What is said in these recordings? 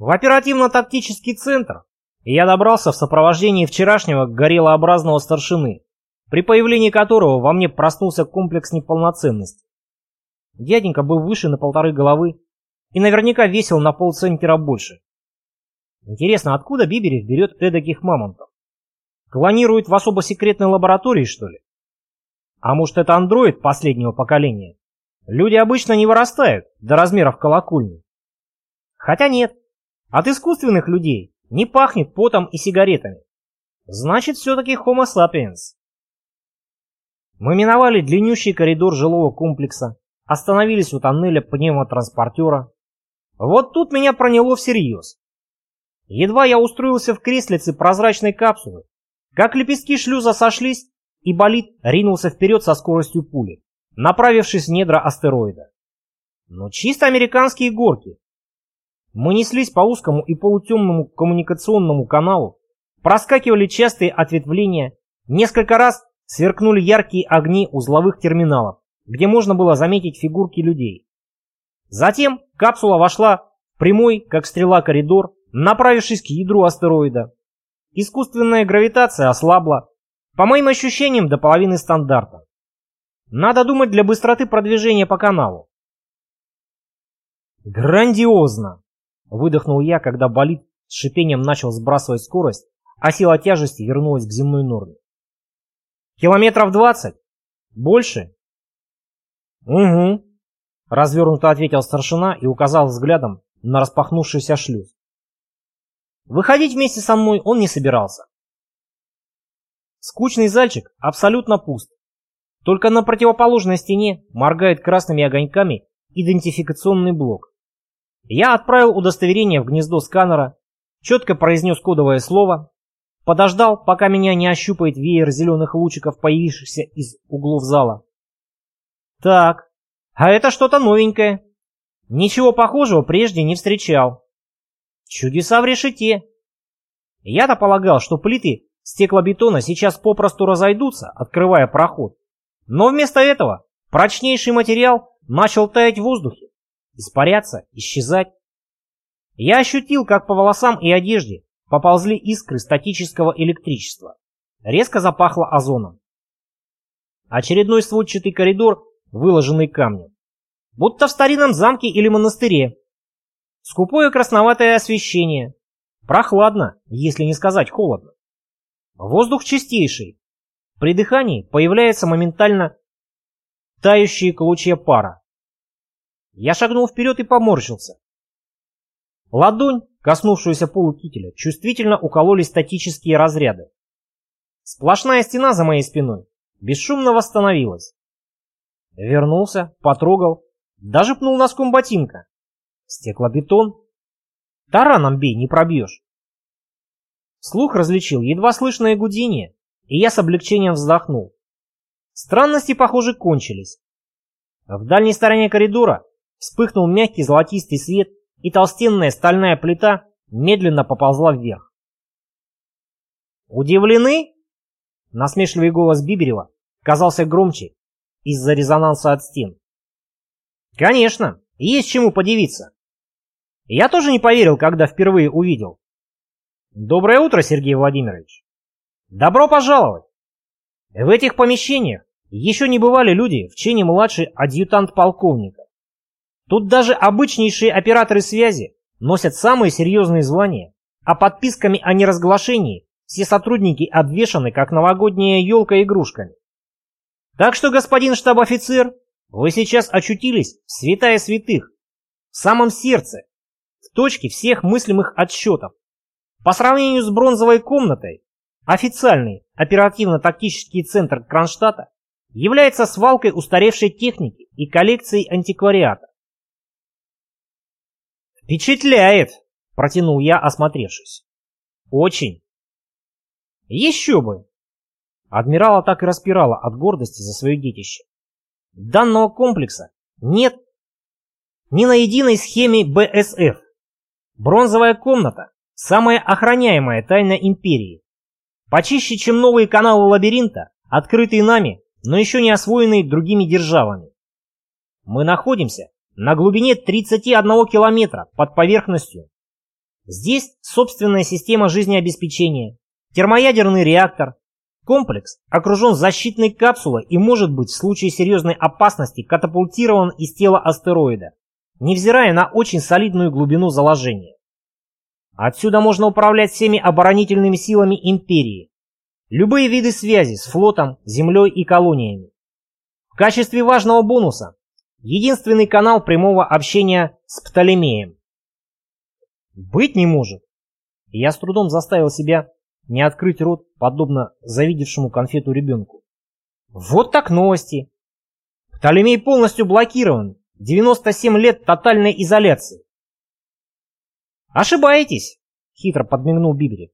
В оперативно-тактический центр я добрался в сопровождении вчерашнего горелообразного старшины, при появлении которого во мне проснулся комплекс неполноценности. Дяденька был выше на полторы головы и наверняка весил на полцентнера больше. Интересно, откуда Биберев берет эдаких мамонтов? Клонирует в особо секретной лаборатории, что ли? А может, это андроид последнего поколения? Люди обычно не вырастают до размеров колокольни. Хотя нет, от искусственных людей не пахнет потом и сигаретами. Значит, все-таки Homo sapiens. Мы миновали длиннющий коридор жилого комплекса, остановились у тоннеля пневмотранспортера. Вот тут меня проняло всерьез. Едва я устроился в креслице прозрачной капсулы, как лепестки шлюза сошлись, и болид ринулся вперед со скоростью пули, направившись в недра астероида. Но чисто американские горки. Мы неслись по узкому и полутемному коммуникационному каналу, проскакивали частые ответвления, несколько раз сверкнули яркие огни узловых терминалов, где можно было заметить фигурки людей. Затем капсула вошла в прямой, как стрела, коридор, направившись к ядру астероида. Искусственная гравитация ослабла, по моим ощущениям, до половины стандарта. Надо думать для быстроты продвижения по каналу. Грандиозно! Выдохнул я, когда болид с шипением начал сбрасывать скорость, а сила тяжести вернулась к земной норме. Километров двадцать? Больше? Угу. Развернуто ответил старшина и указал взглядом на распахнувшийся шлюз. Выходить вместе со мной он не собирался. Скучный зальчик абсолютно пуст. Только на противоположной стене моргает красными огоньками идентификационный блок. Я отправил удостоверение в гнездо сканера, четко произнес кодовое слово, подождал, пока меня не ощупает веер зеленых лучиков, появившихся из углов зала. Так, а это что-то новенькое. Ничего похожего прежде не встречал. Чудеса в решете. Я-то полагал, что плиты стеклобетона сейчас попросту разойдутся, открывая проход. Но вместо этого прочнейший материал начал таять в воздухе, испаряться, исчезать. Я ощутил, как по волосам и одежде поползли искры статического электричества. Резко запахло озоном. Очередной сводчатый коридор, выложенный камнем. Будто в старинном замке или монастыре. Скупое красноватое освещение. Прохладно, если не сказать холодно. Воздух чистейший. При дыхании появляется моментально тающие клочья пара. Я шагнул вперед и поморщился. Ладонь, коснувшуюся полукителя, чувствительно укололи статические разряды. Сплошная стена за моей спиной бесшумно восстановилась. Вернулся, потрогал, даже пнул носком ботинка. Стеклобетон. Тараном бей, не пробьешь. Слух различил едва слышное гудение, и я с облегчением вздохнул. Странности, похоже, кончились. В дальней стороне коридора вспыхнул мягкий золотистый свет, и толстенная стальная плита медленно поползла вверх. «Удивлены?» Насмешливый голос Биберева казался громче из-за резонанса от стен. «Конечно, есть чему подивиться. Я тоже не поверил, когда впервые увидел. Доброе утро, Сергей Владимирович. Добро пожаловать. В этих помещениях еще не бывали люди в чине младший адъютант полковника. Тут даже обычнейшие операторы связи носят самые серьезные звания, а подписками о неразглашении все сотрудники обвешаны, как новогодняя елка игрушками. Так что, господин штаб-офицер, вы сейчас очутились в святая святых, в самом сердце, в точке всех мыслимых отсчетов. По сравнению с бронзовой комнатой, официальный оперативно-тактический центр Кронштадта является свалкой устаревшей техники и коллекцией антиквариата. «Впечатляет!» – протянул я, осмотревшись. «Очень!» «Еще бы!» Адмирала так и распирала от гордости за свое детище. Данного комплекса нет ни на единой схеме БСФ. Бронзовая комната – самая охраняемая тайна империи. Почище, чем новые каналы лабиринта, открытые нами, но еще не освоенные другими державами. Мы находимся на глубине 31 километра под поверхностью. Здесь собственная система жизнеобеспечения, термоядерный реактор, комплекс окружен защитной капсулой и может быть в случае серьезной опасности катапультирован из тела астероида, невзирая на очень солидную глубину заложения. Отсюда можно управлять всеми оборонительными силами империи, любые виды связи с флотом, землей и колониями. В качестве важного бонуса единственный канал прямого общения с Птолемеем. Быть не может. Я с трудом заставил себя не открыть рот, подобно завидевшему конфету ребенку. Вот так новости. Птолемей полностью блокирован. 97 лет тотальной изоляции. Ошибаетесь, хитро подмигнул Бибери.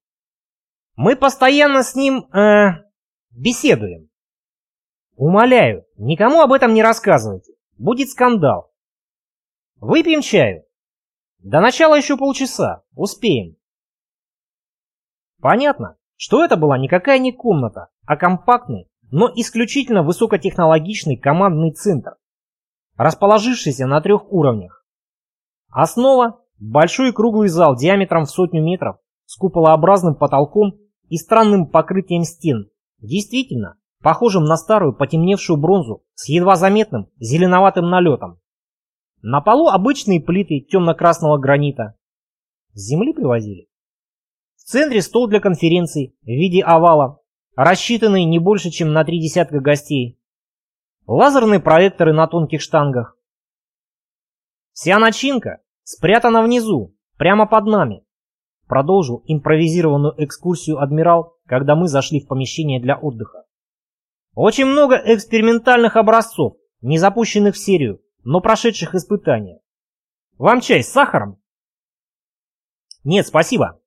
Мы постоянно с ним, э, беседуем. Умоляю, никому об этом не рассказывайте. Будет скандал. Выпьем чаю. До начала еще полчаса. Успеем. Понятно, что это была никакая не комната, а компактный, но исключительно высокотехнологичный командный центр, расположившийся на трех уровнях. Основа – большой круглый зал диаметром в сотню метров с куполообразным потолком и странным покрытием стен, действительно похожим на старую потемневшую бронзу с едва заметным зеленоватым налетом. На полу обычные плиты темно-красного гранита. С земли привозили. В центре стол для конференций в виде овала, рассчитанный не больше, чем на три десятка гостей. Лазерные проекторы на тонких штангах. Вся начинка спрятана внизу, прямо под нами. Продолжил импровизированную экскурсию адмирал, когда мы зашли в помещение для отдыха. Очень много экспериментальных образцов, не запущенных в серию, но прошедших испытания. Вам чай с сахаром? Нет, спасибо.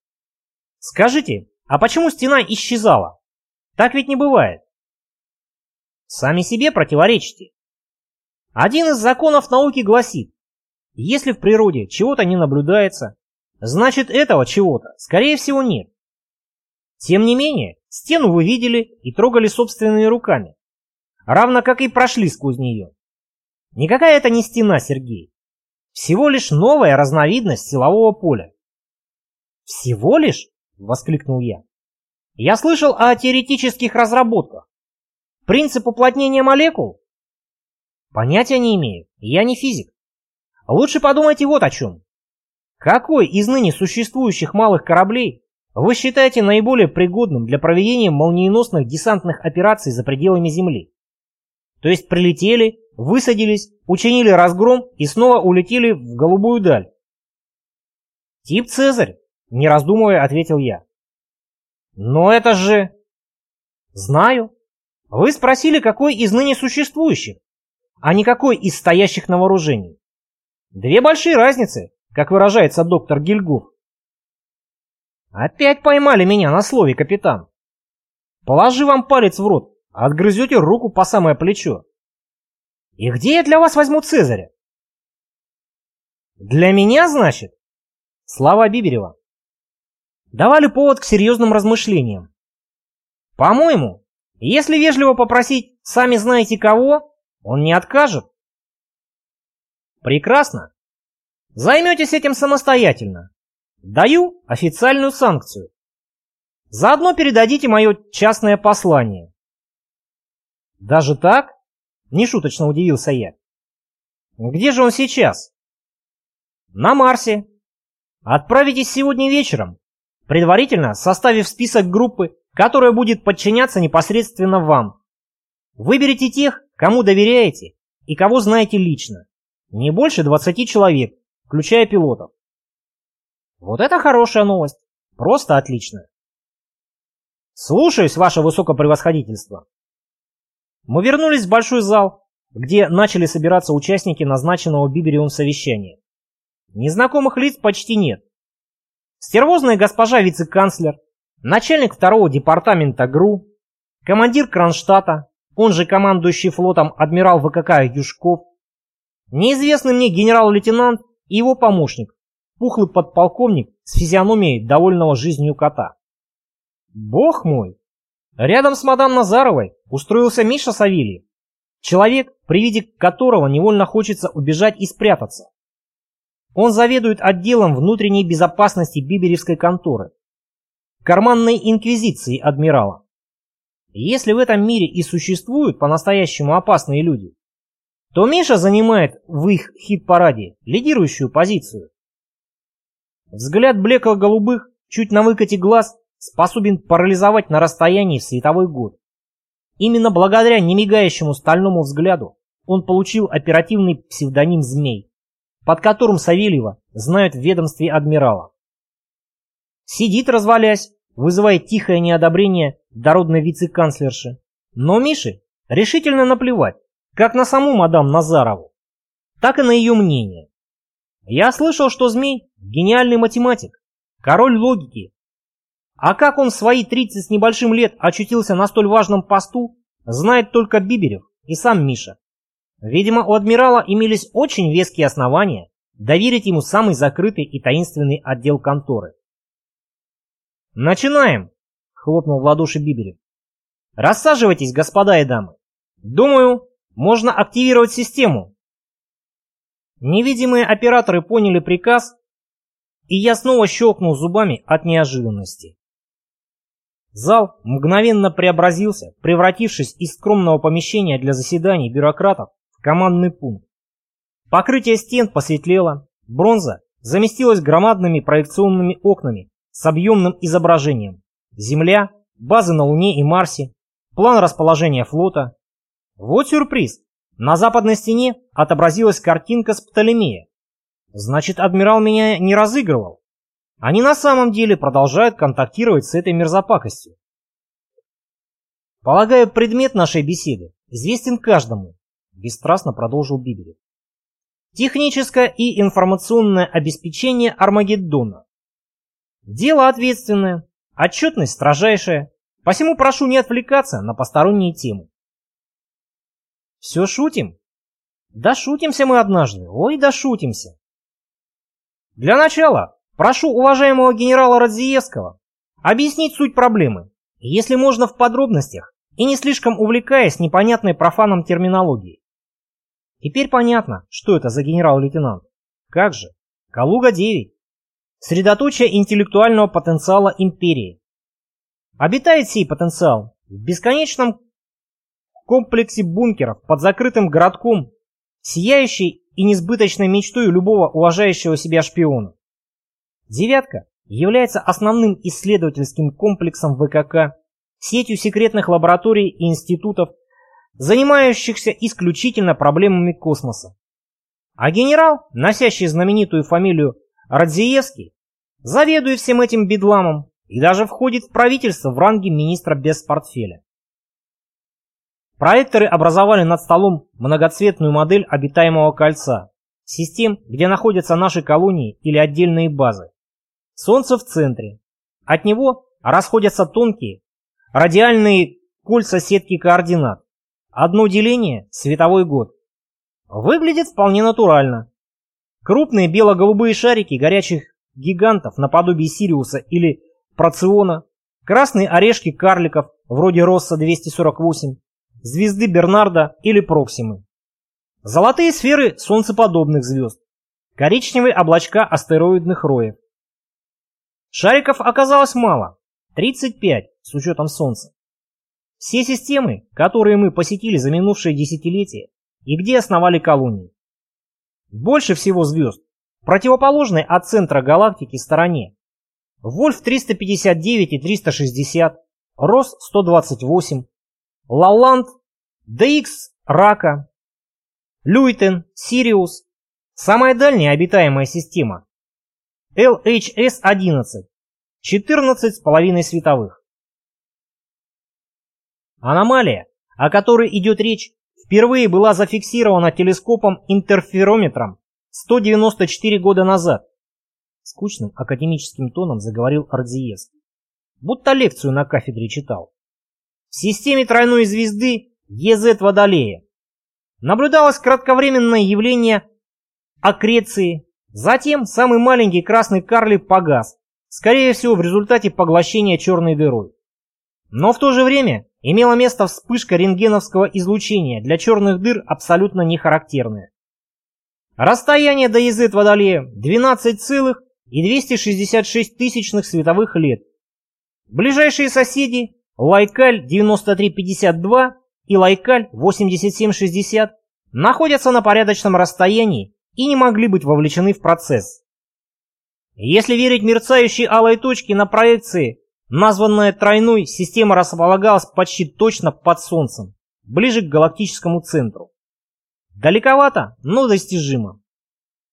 Скажите, а почему стена исчезала? Так ведь не бывает. Сами себе противоречите. Один из законов науки гласит, если в природе чего-то не наблюдается, значит этого чего-то, скорее всего, нет. Тем не менее, стену вы видели и трогали собственными руками, равно как и прошли сквозь нее. Никакая это не стена, Сергей. Всего лишь новая разновидность силового поля. «Всего лишь?» — воскликнул я. «Я слышал о теоретических разработках. Принцип уплотнения молекул?» «Понятия не имею, я не физик. Лучше подумайте вот о чем. Какой из ныне существующих малых кораблей вы считаете наиболее пригодным для проведения молниеносных десантных операций за пределами Земли? То есть прилетели, высадились, учинили разгром и снова улетели в голубую даль. Тип Цезарь, не раздумывая, ответил я. Но это же... Знаю. Вы спросили, какой из ныне существующих, а не какой из стоящих на вооружении. Две большие разницы, как выражается доктор Гильгуф. Опять поймали меня на слове, капитан. Положи вам палец в рот, отгрызете руку по самое плечо. И где я для вас возьму Цезаря? Для меня, значит? Слова Биберева. Давали повод к серьезным размышлениям. По-моему, если вежливо попросить «сами знаете кого», он не откажет. Прекрасно. Займетесь этим самостоятельно. Даю официальную санкцию. Заодно передадите мое частное послание. Даже так? Нешуточно удивился я. Где же он сейчас? На Марсе. Отправитесь сегодня вечером, предварительно составив список группы, которая будет подчиняться непосредственно вам. Выберите тех, кому доверяете и кого знаете лично. Не больше 20 человек, включая пилотов. Вот это хорошая новость. Просто отлично. Слушаюсь, ваше высокопревосходительство. Мы вернулись в большой зал, где начали собираться участники назначенного Бибериум совещания. Незнакомых лиц почти нет. Стервозная госпожа вице-канцлер, начальник второго департамента ГРУ, командир Кронштадта, он же командующий флотом адмирал ВКК Юшков, неизвестный мне генерал-лейтенант и его помощник, пухлый подполковник с физиономией довольного жизнью кота. Бог мой! Рядом с мадам Назаровой устроился Миша Савельев, человек, при виде которого невольно хочется убежать и спрятаться. Он заведует отделом внутренней безопасности Биберевской конторы, карманной инквизиции адмирала. Если в этом мире и существуют по-настоящему опасные люди, то Миша занимает в их хит-параде лидирующую позицию. Взгляд блекло-голубых, чуть на выкате глаз, способен парализовать на расстоянии световой год. Именно благодаря немигающему стальному взгляду он получил оперативный псевдоним «Змей», под которым Савельева знают в ведомстве адмирала. Сидит, развалясь, вызывая тихое неодобрение дородной вице-канцлерши. Но Мише решительно наплевать, как на саму мадам Назарову, так и на ее мнение. Я слышал, что Змей – гениальный математик, король логики. А как он в свои 30 с небольшим лет очутился на столь важном посту, знает только Биберев и сам Миша. Видимо, у адмирала имелись очень веские основания доверить ему самый закрытый и таинственный отдел конторы. «Начинаем!» — хлопнул в ладоши Биберев. «Рассаживайтесь, господа и дамы. Думаю, можно активировать систему». Невидимые операторы поняли приказ, и я снова щелкнул зубами от неожиданности. Зал мгновенно преобразился, превратившись из скромного помещения для заседаний бюрократов в командный пункт. Покрытие стен посветлело, бронза заместилась громадными проекционными окнами с объемным изображением. Земля, базы на Луне и Марсе, план расположения флота. Вот сюрприз. На западной стене отобразилась картинка с Птолемея. Значит, адмирал меня не разыгрывал. Они на самом деле продолжают контактировать с этой мерзопакостью. Полагаю, предмет нашей беседы известен каждому, бесстрастно продолжил Биберев. Техническое и информационное обеспечение Армагеддона. Дело ответственное, отчетность строжайшая, посему прошу не отвлекаться на посторонние темы. Все шутим? Да шутимся мы однажды, ой, да шутимся. Для начала прошу уважаемого генерала Радзиевского объяснить суть проблемы, если можно в подробностях и не слишком увлекаясь непонятной профаном терминологией. Теперь понятно, что это за генерал-лейтенант. Как же, Калуга-9 средоточие интеллектуального потенциала империи. Обитает сей потенциал в бесконечном комплексе бункеров под закрытым городком, сияющей и несбыточной мечтой любого уважающего себя шпиона. «девятка» является основным исследовательским комплексом ВКК, сетью секретных лабораторий и институтов, занимающихся исключительно проблемами космоса. А генерал, носящий знаменитую фамилию Радзиевский заведует всем этим бедламом и даже входит в правительство в ранге министра без портфеля. Проекторы образовали над столом многоцветную модель обитаемого кольца, систем, где находятся наши колонии или отдельные базы. Солнце в центре. От него расходятся тонкие, радиальные кольца сетки координат. Одно деление – световой год. Выглядит вполне натурально. Крупные бело-голубые шарики горячих гигантов наподобие Сириуса или Проциона, красные орешки карликов вроде Росса-248, звезды Бернарда или Проксимы. Золотые сферы солнцеподобных звезд, коричневые облачка астероидных роев. Шариков оказалось мало, 35 с учетом Солнца. Все системы, которые мы посетили за минувшие десятилетия и где основали колонии. Больше всего звезд, противоположной от центра галактики стороне. Вольф 359 и 360, Рос 128, Лаланд, DX Рака, Люйтен, Сириус, самая дальняя обитаемая система, LHS-11, 14,5 световых. Аномалия, о которой идет речь, впервые была зафиксирована телескопом-интерферометром 194 года назад. Скучным академическим тоном заговорил Ардзиевский. Будто лекцию на кафедре читал. В системе тройной звезды ЕЗ Водолея наблюдалось кратковременное явление аккреции, затем самый маленький красный карлик погас, скорее всего в результате поглощения черной дырой. Но в то же время имела место вспышка рентгеновского излучения для черных дыр абсолютно не характерная. Расстояние до язык Водолея 12,266 тысячных световых лет. Ближайшие соседи Лайкаль 9352 и Лайкаль 8760 находятся на порядочном расстоянии и не могли быть вовлечены в процесс. Если верить мерцающей алой точке на проекции, названная тройной, система располагалась почти точно под Солнцем, ближе к галактическому центру. Далековато, но достижимо.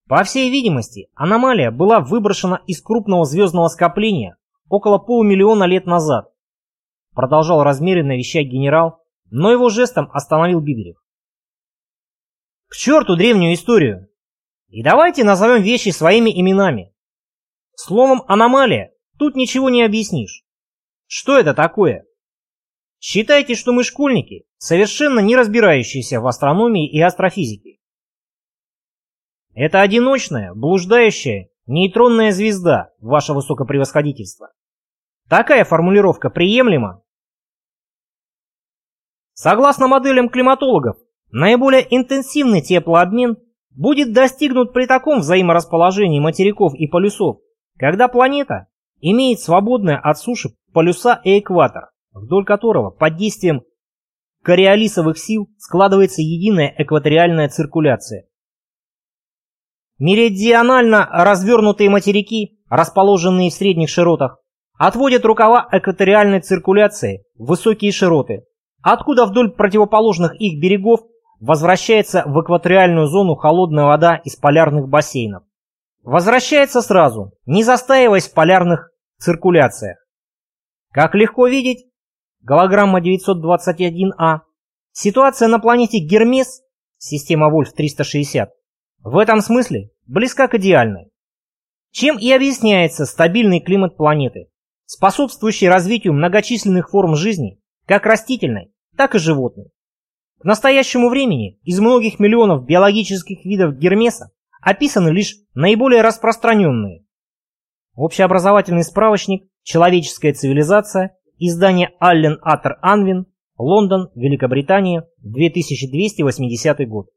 По всей видимости, аномалия была выброшена из крупного звездного скопления около полумиллиона лет назад. Продолжал размеренно вещать генерал, но его жестом остановил Биберев. К черту древнюю историю! И давайте назовем вещи своими именами. Словом «аномалия» тут ничего не объяснишь. Что это такое? Считайте, что мы школьники, совершенно не разбирающиеся в астрономии и астрофизике. Это одиночная, блуждающая, нейтронная звезда, ваше высокопревосходительство. Такая формулировка приемлема? Согласно моделям климатологов, наиболее интенсивный теплообмен будет достигнут при таком взаиморасположении материков и полюсов, когда планета имеет свободное от суши полюса и экватор, вдоль которого под действием кориолисовых сил складывается единая экваториальная циркуляция. Меридионально развернутые материки, расположенные в средних широтах, отводят рукава экваториальной циркуляции в высокие широты, откуда вдоль противоположных их берегов возвращается в экваториальную зону холодная вода из полярных бассейнов. Возвращается сразу, не застаиваясь в полярных циркуляциях. Как легко видеть, голограмма 921А, ситуация на планете Гермес, система Вольф-360, в этом смысле близка к идеальной. Чем и объясняется стабильный климат планеты, способствующий развитию многочисленных форм жизни, как растительной, так и животной. К настоящему времени из многих миллионов биологических видов Гермеса описаны лишь наиболее распространенные. Общеобразовательный справочник «Человеческая цивилизация», издание Аллен Аттер Анвин, Лондон, Великобритания, 2280 год.